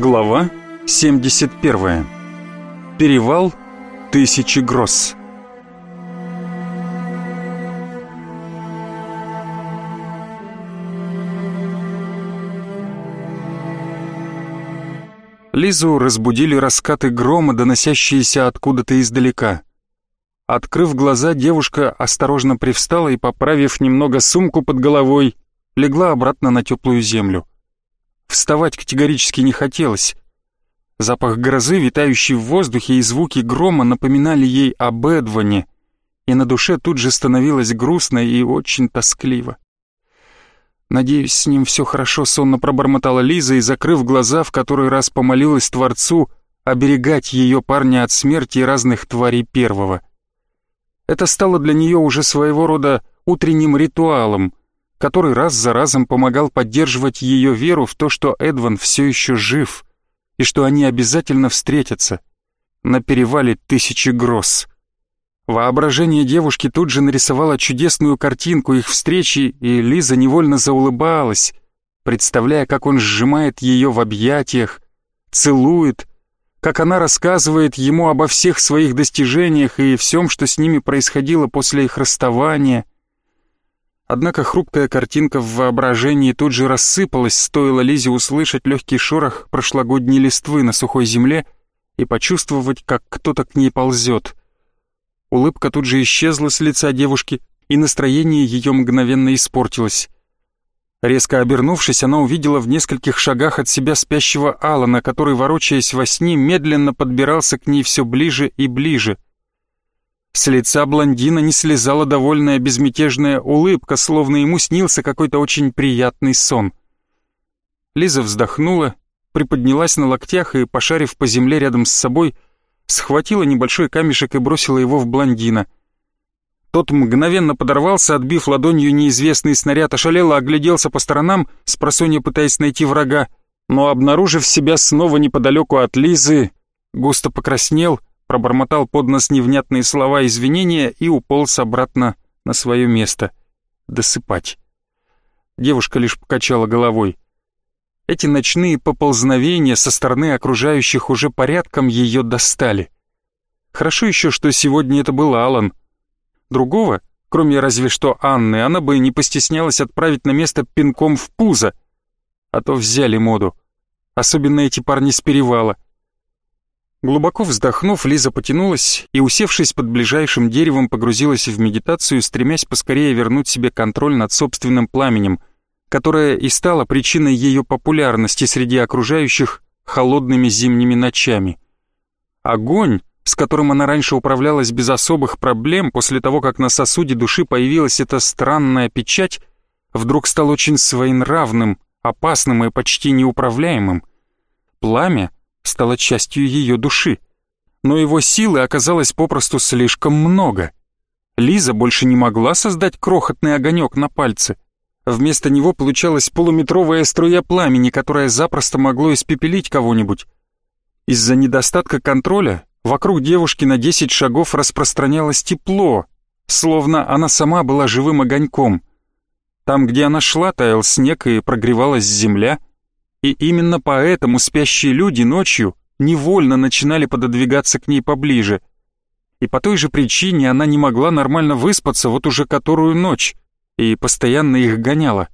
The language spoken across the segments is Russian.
Глава 71. Перевал Тысячи Гросс. Лизу разбудили раскаты грома, доносящиеся откуда-то издалека. Открыв глаза, девушка осторожно привстала и, поправив немного сумку под головой, легла обратно на теплую землю. Вставать категорически не хотелось. Запах грозы, витающий в воздухе, и звуки грома напоминали ей об Эдване, и на душе тут же становилось грустно и очень тоскливо. «Надеюсь, с ним все хорошо», — сонно пробормотала Лиза и, закрыв глаза, в который раз помолилась Творцу оберегать ее парня от смерти и разных тварей первого. Это стало для нее уже своего рода утренним ритуалом, который раз за разом помогал поддерживать ее веру в то, что Эдван все еще жив и что они обязательно встретятся на перевале Тысячи Гроз. Воображение девушки тут же нарисовало чудесную картинку их встречи, и Лиза невольно заулыбалась, представляя, как он сжимает ее в объятиях, целует, как она рассказывает ему обо всех своих достижениях и всем, что с ними происходило после их расставания — Однако хрупкая картинка в воображении тут же рассыпалась, стоило Лизе услышать легкий шорох прошлогодней листвы на сухой земле и почувствовать, как кто-то к ней ползет. Улыбка тут же исчезла с лица девушки, и настроение ее мгновенно испортилось. Резко обернувшись, она увидела в нескольких шагах от себя спящего Алана, который, ворочаясь во сне, медленно подбирался к ней все ближе и ближе — с лица блондина не слезала довольная безмятежная улыбка, словно ему снился какой-то очень приятный сон. Лиза вздохнула, приподнялась на локтях и, пошарив по земле рядом с собой, схватила небольшой камешек и бросила его в блондина. Тот мгновенно подорвался, отбив ладонью неизвестный снаряд, ошалело огляделся по сторонам, спросонья пытаясь найти врага, но, обнаружив себя снова неподалеку от Лизы, густо покраснел — пробормотал под нос невнятные слова извинения и уполз обратно на свое место. Досыпать. Девушка лишь покачала головой. Эти ночные поползновения со стороны окружающих уже порядком ее достали. Хорошо еще, что сегодня это был Алан. Другого, кроме разве что Анны, она бы не постеснялась отправить на место пинком в пузо. А то взяли моду. Особенно эти парни с перевала — Глубоко вздохнув, Лиза потянулась и, усевшись под ближайшим деревом, погрузилась в медитацию, стремясь поскорее вернуть себе контроль над собственным пламенем, которое и стало причиной ее популярности среди окружающих холодными зимними ночами. Огонь, с которым она раньше управлялась без особых проблем, после того, как на сосуде души появилась эта странная печать, вдруг стал очень своенравным, опасным и почти неуправляемым. Пламя — стало частью ее души. Но его силы оказалось попросту слишком много. Лиза больше не могла создать крохотный огонек на пальце. Вместо него получалась полуметровая струя пламени, которая запросто могло испепелить кого-нибудь. Из-за недостатка контроля вокруг девушки на 10 шагов распространялось тепло, словно она сама была живым огоньком. Там, где она шла, таял снег и прогревалась земля — и именно поэтому спящие люди ночью невольно начинали пододвигаться к ней поближе. И по той же причине она не могла нормально выспаться вот уже которую ночь, и постоянно их гоняла.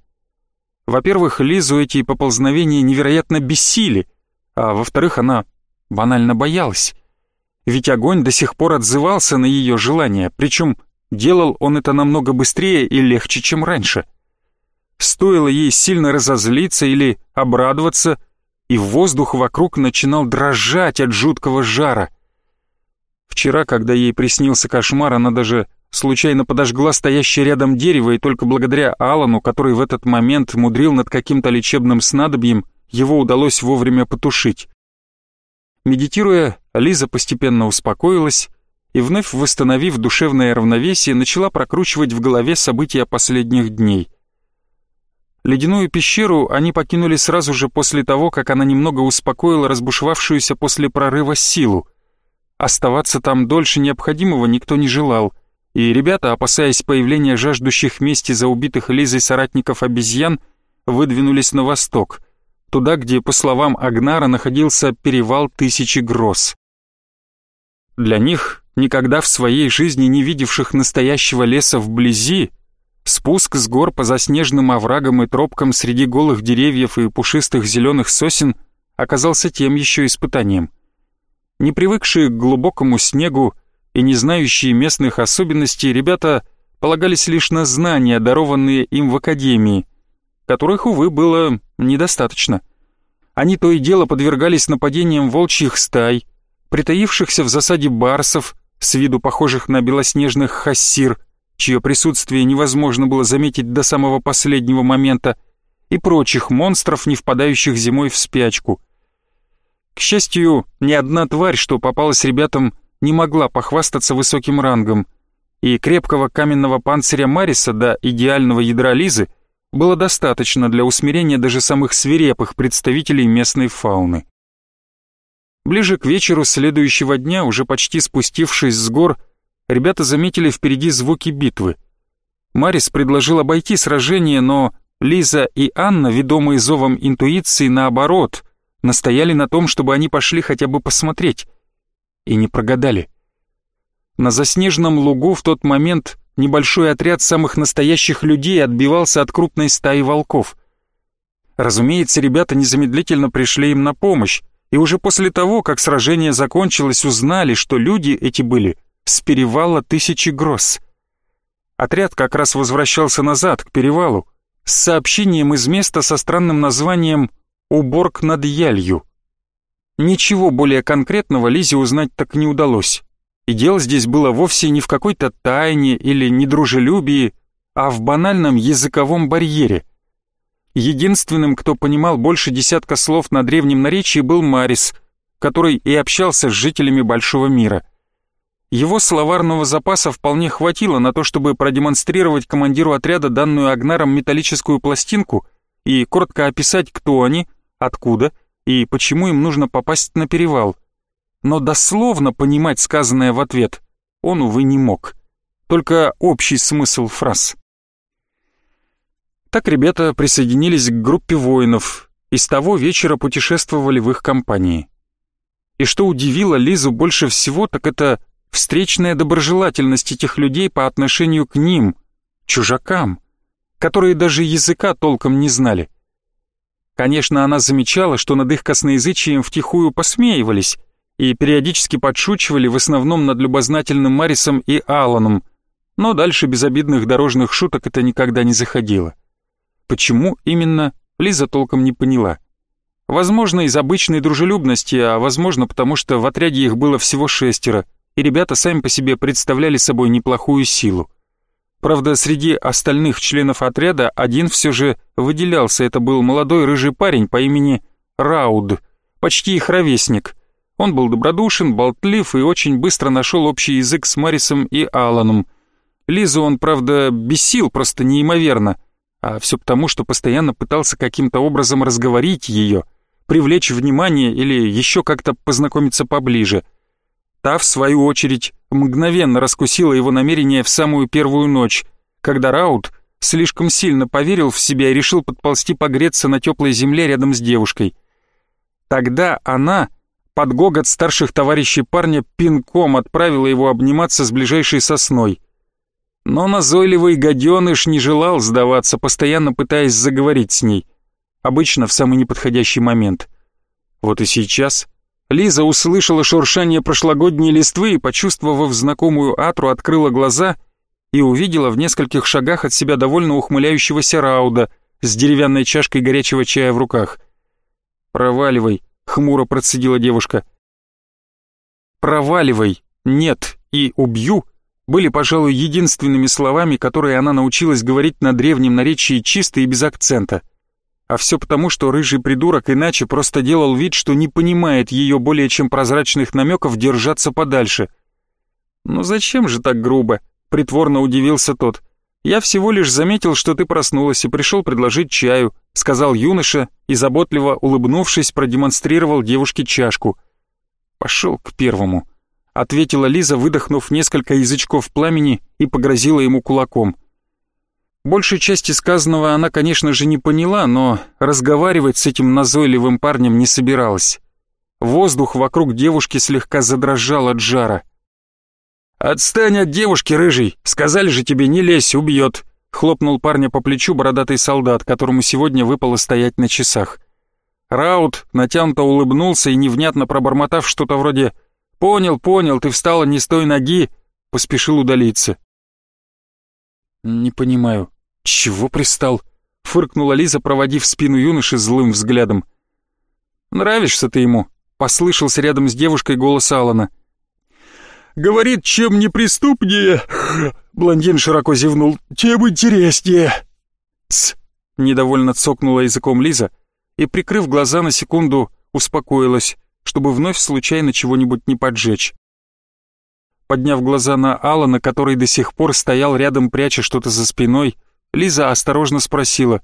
Во-первых, Лизу эти поползновения невероятно бесили, а во-вторых, она банально боялась. Ведь огонь до сих пор отзывался на ее желания, причем делал он это намного быстрее и легче, чем раньше — Стоило ей сильно разозлиться или обрадоваться, и воздух вокруг начинал дрожать от жуткого жара. Вчера, когда ей приснился кошмар, она даже случайно подожгла стоящее рядом дерево, и только благодаря Алану, который в этот момент мудрил над каким-то лечебным снадобьем, его удалось вовремя потушить. Медитируя, Лиза постепенно успокоилась и, вновь восстановив душевное равновесие, начала прокручивать в голове события последних дней. Ледяную пещеру они покинули сразу же после того, как она немного успокоила разбушевавшуюся после прорыва силу. Оставаться там дольше необходимого никто не желал, и ребята, опасаясь появления жаждущих мести за убитых Лизой соратников обезьян, выдвинулись на восток, туда, где, по словам Агнара, находился перевал Тысячи Гроз. Для них, никогда в своей жизни не видевших настоящего леса вблизи, спуск с гор по заснеженным оврагам и тропкам среди голых деревьев и пушистых зеленых сосен оказался тем еще испытанием. Не привыкшие к глубокому снегу и не знающие местных особенностей, ребята полагались лишь на знания, дарованные им в академии, которых, увы, было недостаточно. Они то и дело подвергались нападениям волчьих стай, притаившихся в засаде барсов, с виду похожих на белоснежных хассир, чье присутствие невозможно было заметить до самого последнего момента, и прочих монстров, не впадающих зимой в спячку. К счастью, ни одна тварь, что попалась ребятам, не могла похвастаться высоким рангом, и крепкого каменного панциря Мариса до идеального ядра Лизы было достаточно для усмирения даже самых свирепых представителей местной фауны. Ближе к вечеру следующего дня, уже почти спустившись с гор, ребята заметили впереди звуки битвы. Марис предложил обойти сражение, но Лиза и Анна, ведомые зовом интуиции, наоборот, настояли на том, чтобы они пошли хотя бы посмотреть. И не прогадали. На заснеженном лугу в тот момент небольшой отряд самых настоящих людей отбивался от крупной стаи волков. Разумеется, ребята незамедлительно пришли им на помощь, и уже после того, как сражение закончилось, узнали, что люди эти были с перевала Тысячи Гроз. Отряд как раз возвращался назад, к перевалу, с сообщением из места со странным названием «Уборг над Ялью». Ничего более конкретного Лизе узнать так не удалось. И дело здесь было вовсе не в какой-то тайне или недружелюбии, а в банальном языковом барьере. Единственным, кто понимал больше десятка слов на древнем наречии, был Марис, который и общался с жителями Большого мира. Его словарного запаса вполне хватило на то, чтобы продемонстрировать командиру отряда данную Агнаром металлическую пластинку и коротко описать, кто они, откуда и почему им нужно попасть на перевал – но дословно понимать сказанное в ответ он, увы, не мог. Только общий смысл фраз. Так ребята присоединились к группе воинов и с того вечера путешествовали в их компании. И что удивило Лизу больше всего, так это встречная доброжелательность этих людей по отношению к ним, чужакам, которые даже языка толком не знали. Конечно, она замечала, что над их косноязычием втихую посмеивались, и периодически подшучивали в основном над любознательным Марисом и Алланом, но дальше безобидных дорожных шуток это никогда не заходило. Почему именно, Лиза толком не поняла. Возможно, из обычной дружелюбности, а возможно, потому что в отряде их было всего шестеро, и ребята сами по себе представляли собой неплохую силу. Правда, среди остальных членов отряда один все же выделялся, это был молодой рыжий парень по имени Рауд, почти их ровесник – он был добродушен, болтлив и очень быстро нашел общий язык с Марисом и Аланом. Лизу он, правда, бесил просто неимоверно, а все потому, что постоянно пытался каким-то образом разговорить ее, привлечь внимание или еще как-то познакомиться поближе. Та, в свою очередь, мгновенно раскусила его намерение в самую первую ночь, когда Раут слишком сильно поверил в себя и решил подползти погреться на теплой земле рядом с девушкой. Тогда она под гогот старших товарищей парня пинком отправила его обниматься с ближайшей сосной. Но назойливый гаденыш не желал сдаваться, постоянно пытаясь заговорить с ней. Обычно в самый неподходящий момент. Вот и сейчас Лиза услышала шуршание прошлогодней листвы и, почувствовав знакомую атру, открыла глаза и увидела в нескольких шагах от себя довольно ухмыляющегося Рауда с деревянной чашкой горячего чая в руках. «Проваливай», — хмуро процедила девушка. «Проваливай, нет и убью» были, пожалуй, единственными словами, которые она научилась говорить на древнем наречии чисто и без акцента. А все потому, что рыжий придурок иначе просто делал вид, что не понимает ее более чем прозрачных намеков держаться подальше. «Ну зачем же так грубо?» — притворно удивился тот. «Я всего лишь заметил, что ты проснулась и пришел предложить чаю», сказал юноша и, заботливо улыбнувшись, продемонстрировал девушке чашку. «Пошел к первому», — ответила Лиза, выдохнув несколько язычков пламени и погрозила ему кулаком. Большей части сказанного она, конечно же, не поняла, но разговаривать с этим назойливым парнем не собиралась. Воздух вокруг девушки слегка задрожал от жара. «Отстань от девушки, рыжий! Сказали же тебе, не лезь, убьет!» Хлопнул парня по плечу бородатый солдат, которому сегодня выпало стоять на часах. Раут натянуто улыбнулся и, невнятно пробормотав что-то вроде «Понял, понял, ты встала не с той ноги», поспешил удалиться. «Не понимаю, чего пристал?» — фыркнула Лиза, проводив спину юноши злым взглядом. «Нравишься ты ему», — послышался рядом с девушкой голос Алана. «Говорит, чем неприступнее...» — блондин широко зевнул. «Тем интереснее!» «Тсс!» — недовольно цокнула языком Лиза и, прикрыв глаза на секунду, успокоилась, чтобы вновь случайно чего-нибудь не поджечь. Подняв глаза на Алана, который до сих пор стоял рядом, пряча что-то за спиной, Лиза осторожно спросила.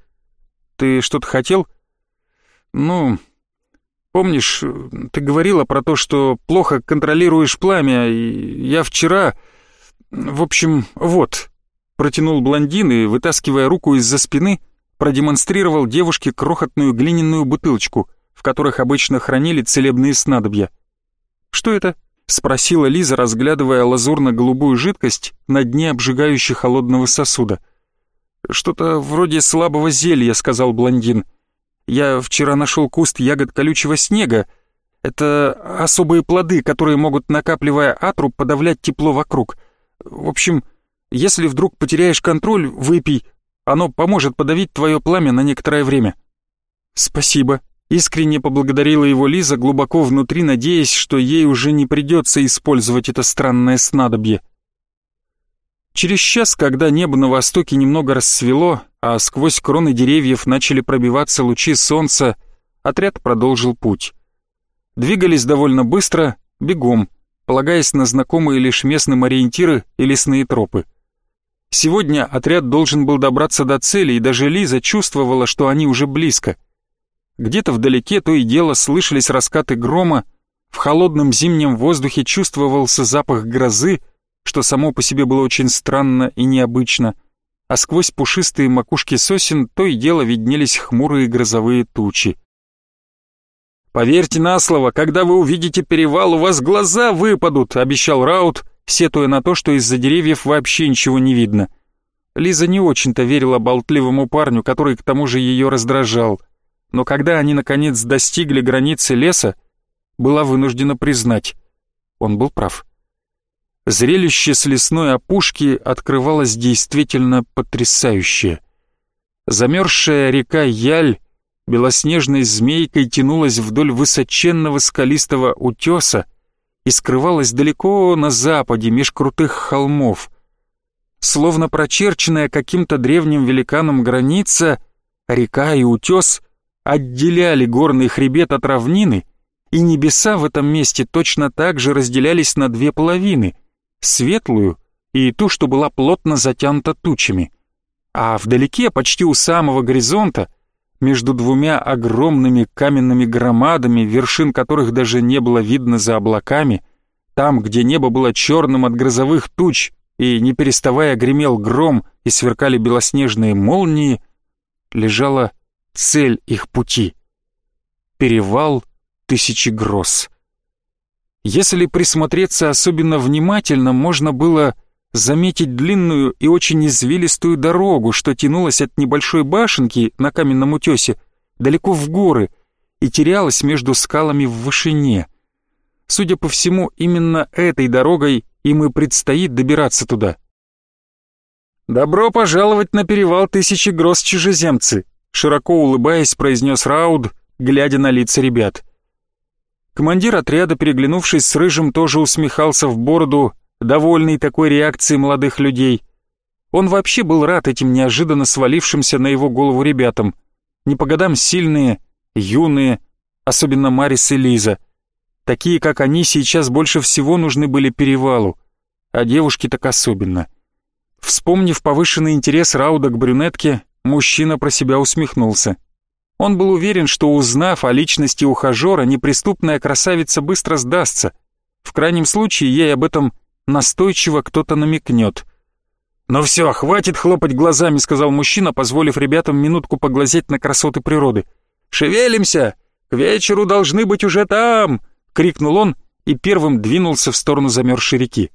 «Ты что-то хотел?» «Ну, помнишь, ты говорила про то, что плохо контролируешь пламя, и я вчера... В общем, вот...» Протянул блондин и, вытаскивая руку из-за спины, продемонстрировал девушке крохотную глиняную бутылочку, в которых обычно хранили целебные снадобья. «Что это?» — спросила Лиза, разглядывая лазурно-голубую жидкость на дне обжигающего холодного сосуда. «Что-то вроде слабого зелья», — сказал блондин. «Я вчера нашел куст ягод колючего снега. Это особые плоды, которые могут, накапливая атру, подавлять тепло вокруг. В общем, если вдруг потеряешь контроль, выпей. Оно поможет подавить твое пламя на некоторое время». «Спасибо», — искренне поблагодарила его Лиза, глубоко внутри надеясь, что ей уже не придется использовать это странное снадобье. Через час, когда небо на востоке немного рассвело, а сквозь кроны деревьев начали пробиваться лучи солнца, отряд продолжил путь. Двигались довольно быстро, бегом, полагаясь на знакомые лишь местным ориентиры и лесные тропы. Сегодня отряд должен был добраться до цели, и даже Лиза чувствовала, что они уже близко. Где-то вдалеке то и дело слышались раскаты грома, в холодном зимнем воздухе чувствовался запах грозы, что само по себе было очень странно и необычно, а сквозь пушистые макушки сосен то и дело виднелись хмурые грозовые тучи. «Поверьте на слово, когда вы увидите перевал, у вас глаза выпадут», — обещал Раут, сетуя на то, что из-за деревьев вообще ничего не видно. Лиза не очень-то верила болтливому парню, который к тому же ее раздражал. Но когда они наконец достигли границы леса, была вынуждена признать, он был прав. Зрелище с лесной опушки открывалось действительно потрясающее. Замерзшая река Яль белоснежной змейкой тянулась вдоль высоченного скалистого утеса и скрывалась далеко на западе меж крутых холмов. Словно прочерченная каким-то древним великаном граница, река и утес отделяли горный хребет от равнины, и небеса в этом месте точно так же разделялись на две половины — светлую и ту, что была плотно затянута тучами. А вдалеке, почти у самого горизонта, между двумя огромными каменными громадами, вершин которых даже не было видно за облаками, там, где небо было черным от грозовых туч и, не переставая, гремел гром и сверкали белоснежные молнии, лежала цель их пути — перевал тысячи гроз. Если присмотреться особенно внимательно, можно было заметить длинную и очень извилистую дорогу, что тянулась от небольшой башенки на каменном утесе далеко в горы и терялась между скалами в вышине. Судя по всему, именно этой дорогой им и предстоит добираться туда. «Добро пожаловать на перевал Тысячи Гроз Чужеземцы», широко улыбаясь, произнес Рауд, глядя на лица ребят. Командир отряда, переглянувшись с Рыжим, тоже усмехался в бороду, довольный такой реакцией молодых людей. Он вообще был рад этим неожиданно свалившимся на его голову ребятам. Не по годам сильные, юные, особенно Марис и Лиза. Такие, как они, сейчас больше всего нужны были перевалу, а девушки так особенно. Вспомнив повышенный интерес Рауда к брюнетке, мужчина про себя усмехнулся. Он был уверен, что узнав о личности ухажера, неприступная красавица быстро сдастся. В крайнем случае ей об этом настойчиво кто-то намекнет. «Ну все, хватит хлопать глазами», — сказал мужчина, позволив ребятам минутку поглазеть на красоты природы. «Шевелимся! К вечеру должны быть уже там!» — крикнул он и первым двинулся в сторону замерзшей реки.